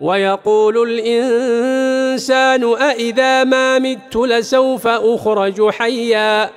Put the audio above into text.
ويقول الإنسان أإذا ما مت لسوف أخرج حياً